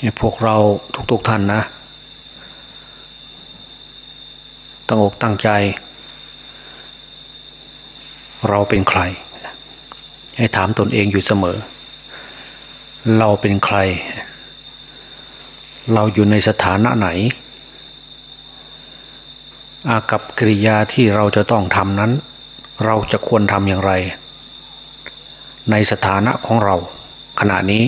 ให้พวกเราทุกๆท่านนะตั้งอกตั้งใจ เราเป็นใคร ให้ถามตนเองอยู่เสมอ เราเป็นใคร เราอยู่ในสถานะไหน อากับกิริยาที่เราจะต้องทำนั้น เราจะควรทำอย่างไร ในสถานะของเราขณะนี้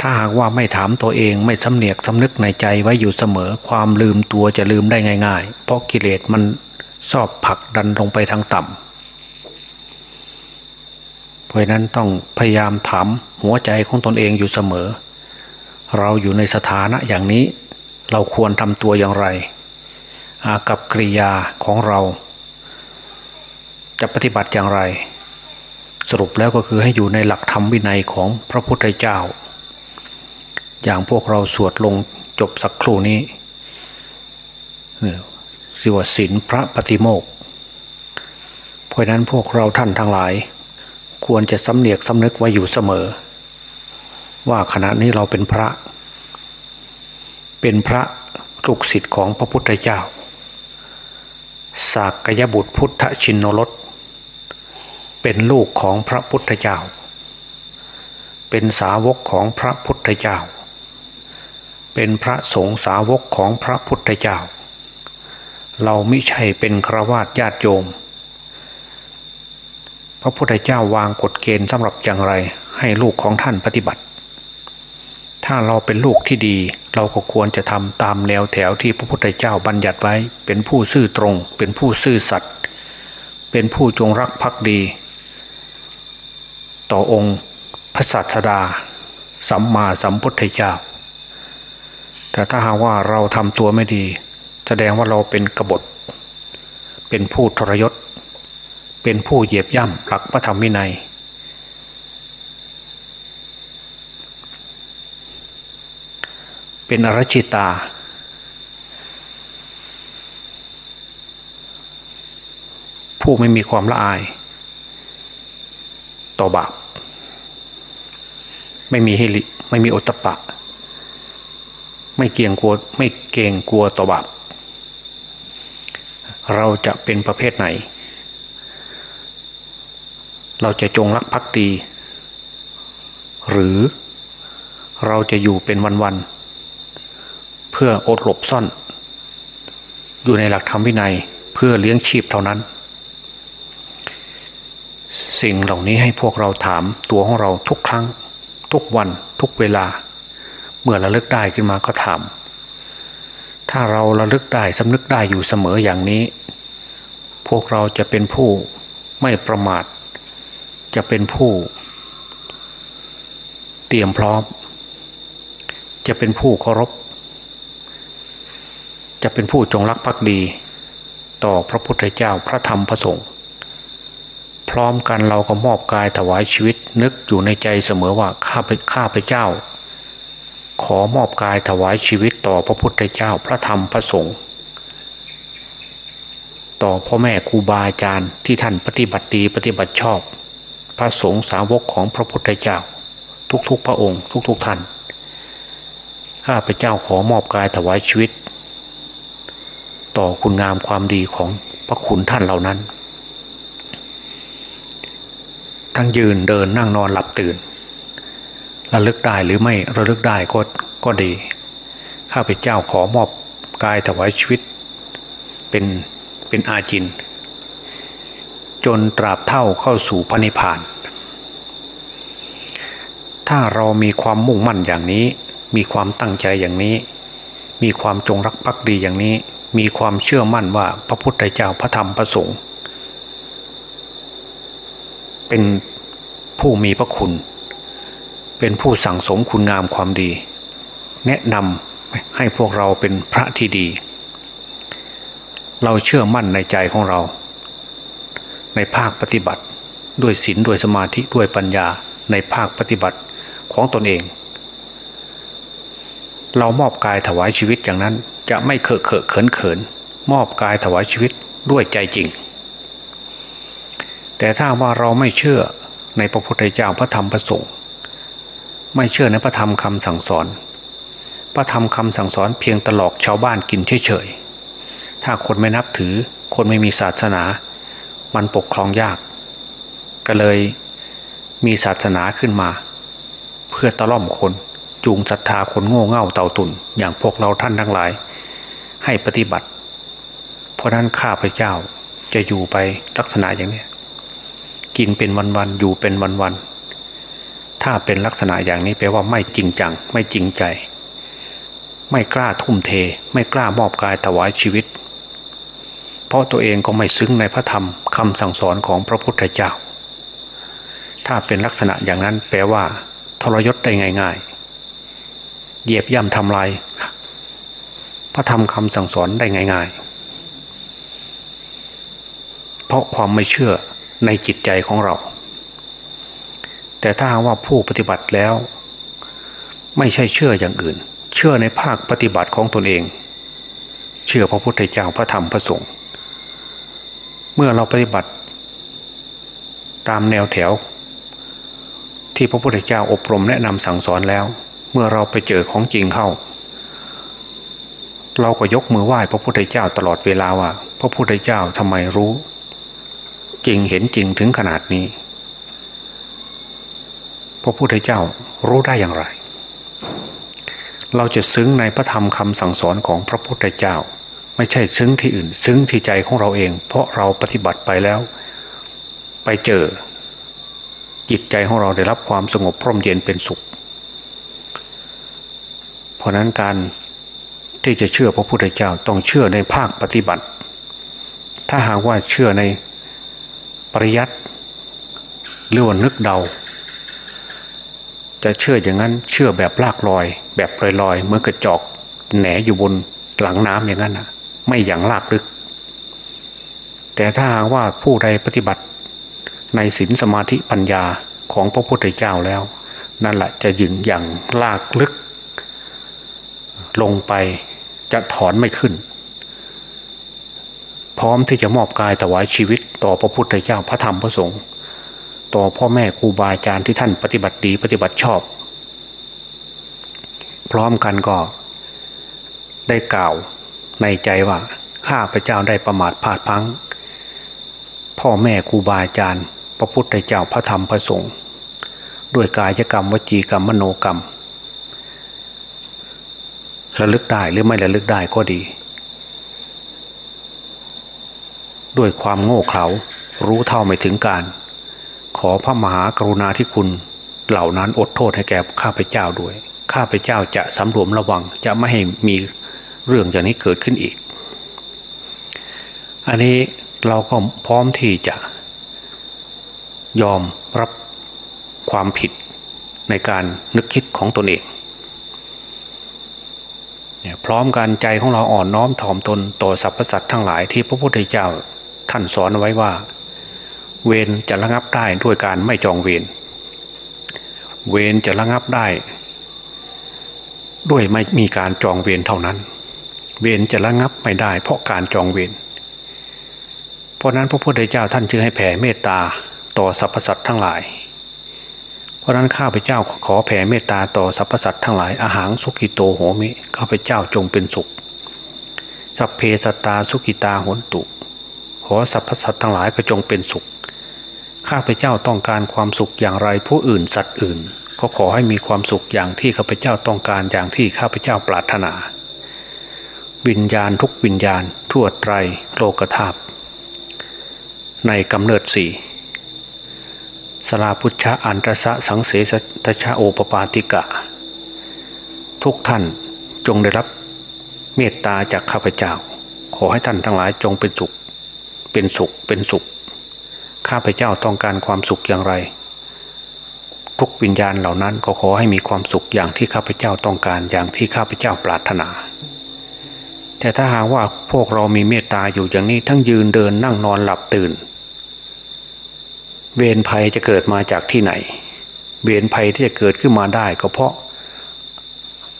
ถ้าหากว่าไม่ถามตัวเองไม่สำเนียกสำนึกในใจไว้อยู่เสมอ ความลืมตัวจะลืมได้ง่าย ๆ เพราะกิเลสมันชอบผลักดันลงไปทางต่ำเพราะนั้นต้องพยายามถามหัวใจของตนเองอยู่เสมอ เราอยู่ในสถานะอย่างนี้ เราควรทำตัวอย่างไร อากับกริยาของเรา จะปฏิบัติอย่างไร สรุปแล้วก็คือให้อยู่ในหลักธรรมวินัยของพระพุทธเจ้า อย่างพวกเราสวดลงจบสักครู่นี้สิวศินพระปฏิโมกเพราะนั้นพวกเราท่านทั้งหลาย ควรจะสำเนียกสำนึกไว้อยู่เสมอ ว่าขณะนี้เราเป็นพระ เป็นพระลูกศิษย์ของพระพุทธเจ้าสากยบุตรพุทธชินนรสเป็นลูกของพระพุทธเจ้า เป็นสาวกของพระพุทธเจ้า เป็นพระสงฆ์สาวกของพระพุทธเจ้า เราไม่ใช่เป็นครวาสญาติโยม พระพุทธเจ้าวางกฎเกณฑ์สำหรับอย่างไรให้ลูกของท่านปฏิบัติ ถ้าเราเป็นลูกที่ดี เราก็ควรจะทำตามแนวแถวที่พระพุทธเจ้าบัญญัติไว้ เป็นผู้ซื่อตรง เป็นผู้ซื่อสัตย์เป็นผู้จงรักภักดี ต่อองค์พระสัสดา สัมมาสัมพุทธเจ้า แต่ถ้าหากว่าเราทำตัวไม่ดี แสดงว่าเราเป็นกบฏ เป็นผู้ทรยศ เป็นผู้เหยียบย่ำหลักพระธรรมวินัย เป็นอรชิตา ผู้ไม่มีความละอาย ต่อบาป ไม่มีฮิริไม่มีอตตปะ ไม่เกียงกลัวไม่เกรงกลัวต่อบาปเราจะเป็นประเภทไหน เราจะจงรักภักดี หรือเราจะอยู่เป็นวันๆเพื่ออดหลบซ่อน อยู่ในหลักธรรมวินัยเพื่อเลี้ยงชีพเท่านั้น สิ่งเหล่านี้ให้พวกเราถามตัวของเราทุกครั้ง ทุกวันทุกเวลา เมื่อระลึกได้ขึ้นมาก็ถามถ้าเราระลึกได้สำนึกได้อยู่เสมออย่างนี้ พวกเราจะเป็นผู้ไม่ประมาท จะเป็นผู้ เตรียมพร้อม จะเป็นผู้เคารพ จะเป็นผู้จงรักภักดี ต่อพระพุทธเจ้าพระธรรมพระสงฆ์พร้อมกันเราก็มอบกายถวายชีวิตนึกอยู่ในใจเสมอว่าข้าพข้าพเจ้า ขอมอบกายถวายชีวิตต่อพระพุทธเจ้าพระธรรมพระสงฆ์ต่อพ่อแม่ครูบาอาจารย์ที่ท่านปฏิบัติดีปฏิบัติชอบ พระสงฆ์สาวกของพระพุทธเจ้า ทุกๆพระองค์ทุกๆท่าน ข้าพเจ้าขอมอบกายถวายชีวิต ต่อคุณงามความดีของพระคุณท่านเหล่านั้น ทั้งยืนเดินนั่งนอนหลับตื่น ระลึกได้หรือไม่ระลึกได้ก็ก็ดี ข้าพเจ้าขอมอบกายถวายชีวิต เป็นเป็นอาจิน จนตราบเท่าเข้าสู่พระนิพพาน ถ้าเรามีความมุ่งมั่นอย่างนี้ มีความตั้งใจอย่างนี้ มีความจงรักภักดีอย่างนี้ มีความเชื่อมั่นว่าพระพุทธเจ้าพระธรรมพระสงฆ์เป็นผู้มีพระคุณ เป็นผู้สั่งสมคุณงามความดี แนะนำให้พวกเราเป็นพระที่ดี เราเชื่อมั่นในใจของเรา ในภาคปฏิบัติ ด้วยศีลด้วยสมาธิด้วยปัญญาในภาคปฏิบัติของตนเอง เรามอบกายถวายชีวิตอย่างนั้นจะไม่เคอะเขอะเขินเขินมอบกายถวายชีวิตด้วยใจจริง แต่ถ้าว่าเราไม่เชื่อในพระพุทธเจ้าพระธรรมพระสงฆ์ ไม่เชื่อในพระธรรมคำสั่งสอน พระธรรมคำสั่งสอนเพียงตลอกชาวบ้านกินเฉยๆ ถ้าคนไม่นับถือ คนไม่มีศาสนา มันปกครองยาก ก็เลยมีศาสนาขึ้นมา เพื่อตะล่อมคนจูงศรัทธาคนโง่เง่าเต่าตุนอย่างพวกเราท่านทั้งหลาย ให้ปฏิบัติ เพราะนั้นข้าพเจ้าจะอยู่ไปลักษณะอย่างนี้กินเป็นวันๆอยู่เป็นวันๆ ถ้าเป็นลักษณะอย่างนี้แปลว่าไม่จริงจัง ไม่จริงใจ ไม่กล้าทุ่มเท ไม่กล้ามอบกายถวายชีวิต เพราะตัวเองก็ไม่ซึ้งในพระธรรมคำสั่งสอนของพระพุทธเจ้า ถ้าเป็นลักษณะอย่างนั้นแปลว่า ทรยศได้ง่ายๆ เหยียบย่ำทำลายพระธรรมคำสั่งสอนได้ง่ายๆ เพราะความไม่เชื่อในจิตใจของเรา แต่ถ้าว่าผู้ปฏิบัติแล้ว ไม่ใช่เชื่ออย่างอื่น เชื่อในภาคปฏิบัติของตนเอง เชื่อพระพุทธเจ้าพระธรรมพระสงฆ์เมื่อเราปฏิบัติ ตามแนวแถว ที่พระพุทธเจ้าอบรมแนะนำสั่งสอนแล้ว เมื่อเราไปเจอของจริงเข้า เราก็ยกมือไหว้พระพุทธเจ้าตลอดเวลาว่า พระพุทธเจ้าทำไมรู้ จริงเห็นจริงถึงขนาดนี้ ระพุทธเจ้ารู้ได้อย่างไร เราจะซึ้งในพระธรรมคำสั่งสอนของพระพุทธเจ้า ไม่ใช่ซึ้งที่อื่น ซึ้งที่ใจของเราเอง เพราะเราปฏิบัติไปแล้ว ไปเจอ จิตใจของเราได้รับความสงบพร่มเย็นเป็นสุข เพราะนั้นการที่จะเชื่อพระพุทธเจ้าต้องเชื่อในภาคปฏิบัติ ถ้าหากว่าเชื่อในปริยัติหรือว่านึกเดา จะเชื่ออย่างนั้นเชื่อแบบลากลอย แบบลอยๆเหมือนกระจอกแหนอยู่บนหลังน้ำอย่างนั้นนะไม่อย่างลากลึก แต่ถ้าหากว่าผู้ใดปฏิบัติในศีลสมาธิปัญญาของพระพุทธเจ้าแล้ว นั่นแหละจะยึงอย่างลากลึก ลงไปจะถอนไม่ขึ้น พร้อมที่จะมอบกายถวายชีวิตต่อพระพุทธเจ้าพระธรรมพระสงฆ์ ต่อพ่อแม่ครูบาอาจารย์ที่ท่านปฏิบัติดีปฏิบัติชอบ พร้อมกันก็ได้กล่าวในใจว่าข้าพระเจ้าได้ประมาทพลาดพังพ่อแม่ครูบาอาจารย์ พระพุทธเจ้าพระธรรมพระสงฆ์ด้วยกายกรรมวจีกรรมมโนกรรมระลึกได้หรือไม่ระลึกได้ก็ดี ด้วยความโง่เขลารู้เท่าไม่ถึงการ ขอพระมหากรุณาธิคุณ เหล่านั้นอดโทษให้แก่ข้าพเจ้าด้วย ข้าพเจ้าจะสำรวมระวังจะไม่ให้มีเรื่องอย่างนี้เกิดขึ้นอีก อันนี้เราก็พร้อมที่จะ ยอมรับความผิดในการนึกคิดของตนเองพร้อมการใจของเราอ่อนน้อมถ่อมตนต่อสรรพสัตว์ทั้งหลายที่พระพุทธเจ้าท่านสอนไว้ว่า เวรจะระงับได้ด้วยการไม่จองเวรเวรจะระงับได้ ด้วยไม่มีการจองเวรเท่านั้น เวรจะระงับไม่ได้ เพราะการจองเวรเพราะนั้นพระพุทธเจ้าท่านจึงให้แผ่เมตตาต่อสรรพสัตว์ทั้งหลาย เพราะนั้นข้าพเจ้าขอแผ่เมตตาต่อสรรพสัตว์ทั้งหลายอาหารสุกิโตโหมิข้าพเจ้าจงเป็นสุขสัพเพสตาสุกิตาหนตุ ขอสรรพสัตว์ทั้งหลายก็จงเป็นสุข ข้าพเจ้าต้องการความสุขอย่างไรผู้อื่นสัตว์อื่น ก็ขอให้มีความสุขอย่างที่ข้าพเจ้าต้องการอย่างที่ข้าพเจ้าปรารถนา วิญญาณทุกวิญญาณ ทั่วไตรโลกธาตุในกำเนิดสี่สลาพุชะอันตรสะสังเสสตชะโอปปาติกะ ทุกท่านจงได้รับเมตตาจากข้าพเจ้า ขอให้ท่านทั้งหลายจงเป็นสุข เป็นสุขเป็นสุข ข้าพเจ้าต้องการความสุขอย่างไร ทุกวิญญาณเหล่านั้นก็ขอให้มีความสุขอย่างที่ข้าพเจ้าต้องการอย่างที่ข้าพเจ้าปรารถนา แต่ถ้าหากว่าพวกเรามีเมตตาอยู่อย่างนี้ทั้งยืนเดินนั่งนอนหลับตื่น เวรภัยจะเกิดมาจากที่ไหน เวรภัยที่จะเกิดขึ้นมาได้ก็เพราะ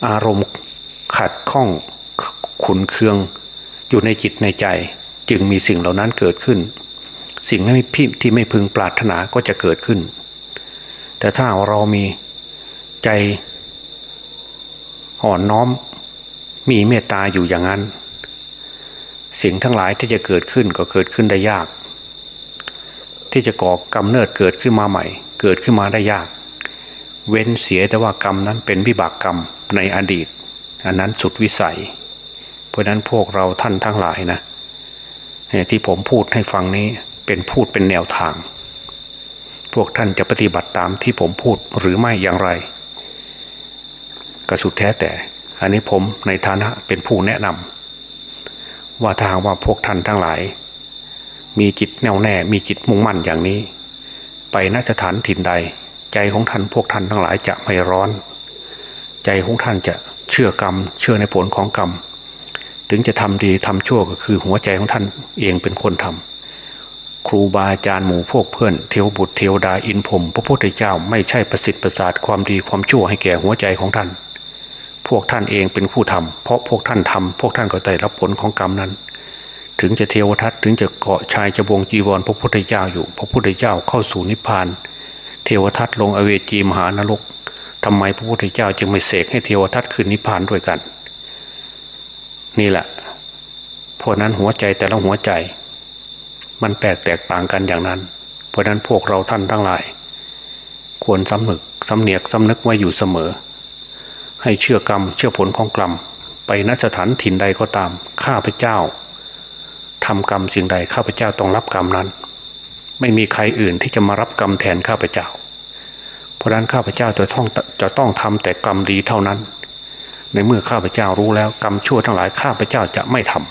อารมณ์ขัดข้องขุนเคืองอยู่ในจิตในใจ จึงมีสิ่งเหล่านั้นเกิดขึ้น สิ่งที่ที่ไม่พึงปรารถนาก็จะเกิดขึ้น แต่ถ้าเรามีใจอ่อนน้อม มีเมตตาอยู่อย่างนั้น สิ่งทั้งหลายที่จะเกิดขึ้นก็เกิดขึ้นได้ยาก ที่จะก่อกรรมเนิดเกิดขึ้นมาใหม่ เกิดขึ้นมาได้ยาก เว้นเสียแต่ว่ากรรมนั้นเป็นวิบากกรรมในอดีต อันนั้นสุดวิสัย เพราะนั้นพวกเราท่านทั้งหลายนะ ที่ผมพูดให้ฟังนี้เป็นพูดเป็นแนวทาง พวกท่านจะปฏิบัติตามที่ผมพูดหรือไม่อย่างไรก็สุดแท้แต่ อันนี้ผมในฐานะเป็นผู้แนะนำว่าทางว่าพวกท่านทั้งหลาย มีจิตแน่วแน่มีจิตมุ่งมั่นอย่างนี้ ไปนสถานถิ่นใด ใจของท่านพวกท่านทั้งหลายจะไม่ร้อน ใจของท่านจะเชื่อกรรม เชื่อในผลของกรรม ถึงจะทำดีทำชั่วก็คือหัวใจของท่านเองเป็นคนทำครูบาอาจารย์หมู่พวกเพื่อนเทวบุตรเทวดาอินพรมพระพุทธเจ้าไม่ใช่ประสิทธิ์ประสาทความดีความชั่วให้แก่หัวใจของท่าน พวกท่านเองเป็นผู้ทำเพราะพวกท่านทำพวกท่านก็ได้รับผลของกรรมนั้น ถึงจะเทวทัตถึงจะเกาะชายจะวงจีวรพระพุทธเจ้าอยู่ พระพุทธเจ้าเข้าสู่นิพพาน เทวทัตลงอเวจีมหานรกทำไมพระพุทธเจ้าจึงไม่เสกให้เทวทัตขึ้นนิพพานด้วยกัน นี่แหละเพราะนั้นหัวใจแต่ละหัวใจ มันแปลกแตกต่างกันอย่างนั้น เพราะนั้นพวกเราท่านทั้งหลาย ควรสำนึกสำเนียกสำนึกไว้อยู่เสมอ ให้เชื่อกรรมเชื่อผลของกรรมไปนสถานถิ่นใดก็ตาม ข้าพเจ้าทำกรรมสิ่งใดข้าพเจ้าต้องรับกรรมนั้น ไม่มีใครอื่นที่จะมารับกรรมแทนข้าพเจ้า เพราะนั้นข้าพเจ้าจะต้องจะต้องทำแต่กรรมดีเท่านั้น ในเมื่อข้าพเจ้ารู้แล้ว กรรมชั่วทั้งหลายข้าพเจ้าจะไม่ทำ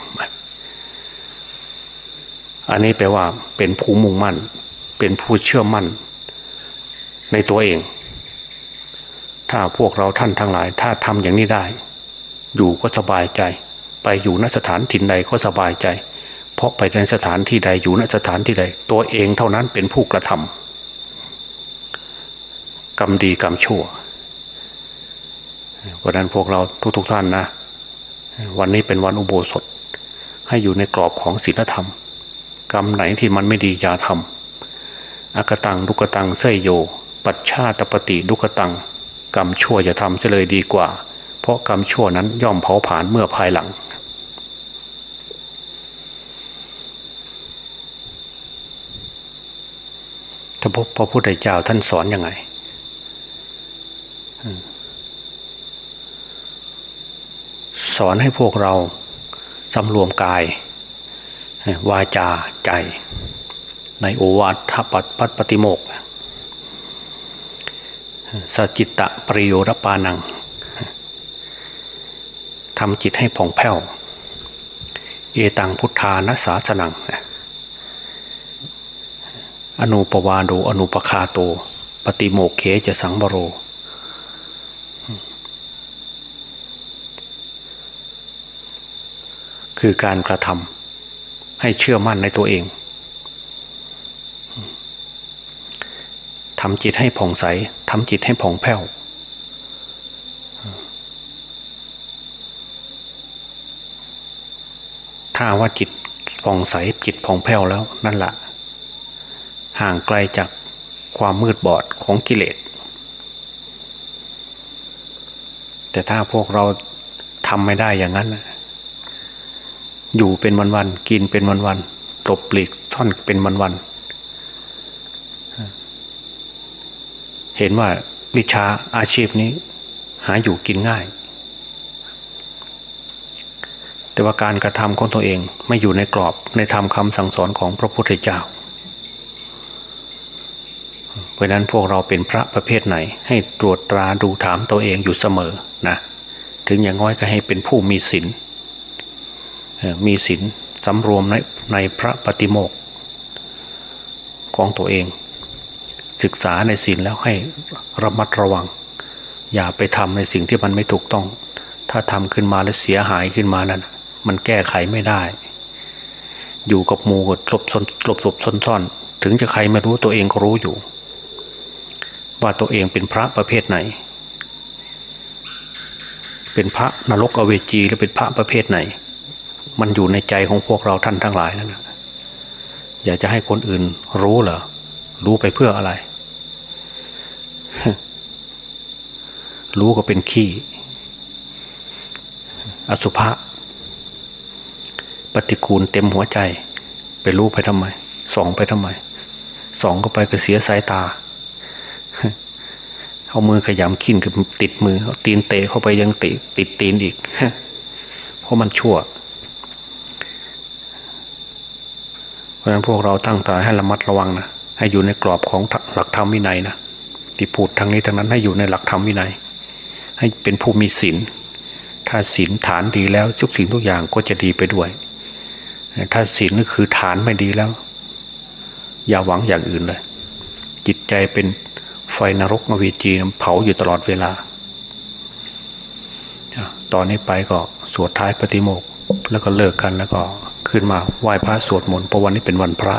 อันนี้แปลว่าเป็นผู้มุ่งมั่น เป็นผู้เชื่อมั่น ในตัวเอง ถ้าพวกเราท่านทั้งหลาย ถ้าทำอย่างนี้ได้ อยู่ก็สบายใจ ไปอยู่นสถานถิ่นใดก็สบายใจ เพราะไปในสถานที่ใดอยู่นสถานที่ใด ตัวเองเท่านั้นเป็นผู้กระทำกรรมดีกรรมชั่ว เพราะนั้นพวกเราทุกๆทท่านนะ วันนี้เป็นวันอุโบสถ ให้อยู่ในกรอบของศีลธรรม กรรมไหนที่มันไม่ดีอย่าทำอากตังดุกตังเสยโย ปัจชาตปฏิดุกตัง กรรมชั่วจะทำจะเลยดีกว่า เพราะกรรมชั่วนั้นย่อมเผาผลาญเมื่อภายหลังถ้าพระพุทธเจ้าท่านสอนอยังไง สอนให้พวกเราสำรวมกาย วาจาใจ ในโอวาทปัตปฏิโมกสจิตตะปริโยรปานังทำจิตให้ผ่องแผ้ว เอตังพุทธานาสาสนัง อนุปวาโดอนุปคาโต ปฏิโมกเขจะสังบโร คือการกระทำให้เชื่อมั่นในตัวเองทำจิตให้ผ่องใสทำจิตให้ผ่องแผ้วถ้าว่าจิตผ่องใสจิตผ่องแผ้วแล้วนั่นแหละห่างไกลจากความมืดบอดของกิเลส แต่ถ้าพวกเราทำไม่ได้อย่างนั้น อยู่เป็นวันๆกินเป็นวันๆหลบปลีกท่อนเป็นวันๆเห็นว่าวิชาอาชีพนี้ หาอยู่กินง่าย แต่ว่าการกระทำของตัวเองไม่อยู่ในกรอบในธรรมคำสั่งสอนของพระพุทธเจ้าเพราะนั้นพวกเราเป็นพระประเภทไหน ให้ตรวจตราดูถามตัวเองอยู่เสมอนะ ถึงอย่างน้อยก็ให้เป็นผู้มีศีล มีศีลสำรวมในในพระปฏิโมกของตัวเอง ศึกษาในศีลแล้วให้ระมัดระวัง อย่าไปทำในสิ่งที่มันไม่ถูกต้อง ถ้าทำขึ้นมาแล้วเสียหายขึ้นมานั้นมันแก้ไขไม่ได้ อยู่กับหมูกหลบซนหลบหลบซนซ่อน ถึงจะใครไม่รู้ตัวเองก็รู้อยู่ ว่าตัวเองเป็นพระประเภทไหน เป็นพระนรกอเวจีหรือเป็นพระประเภทไหน มันอยู่ในใจของพวกเราท่านทั้งหลายนั่นะอยากจะให้คนอื่นรู้เหรอ รู้ไปเพื่ออะไร รู้ก็เป็นขี้ อสุภะ ปฏิกูลเต็มหัวใจ ไปรู้ไปทำไม ส่องไปทำไม ส่องเข้าไปก็เสียสายตาเอามือขยำขิ้นกับติดมือ เอาตีนเตะเข้าไปยังติดติดตีนอีก เพราะมันชั่ว เพ ราะฉะนั้นพวกเราตั้งตาให้ระมัดระวังนะให้อยู่ในกรอบของหลักธรรมวินัยนะที่พูดทางนี้ทางนั้นให้อยู่ในหลักธรรมวินัย ให้เป็นผู้มีศีลถ้าศีลฐานดีแล้วทุกสิ่งทุกอย่างก็จะดีไปด้วย ถ้าศีลนี่คือฐานไม่ดีแล้ว อย่าหวังอย่างอื่นเลย จิตใจเป็นไฟนรกอวีจีเผาอยู่ตลอดเวลา ตอนนี้ไปก็สวดท้ายปฏิโมกแล้วก็เลิกกันแล้วก็ ขึ้นมาไหว้พระสวดมนต์เพราะวันนี้เป็นวันพระ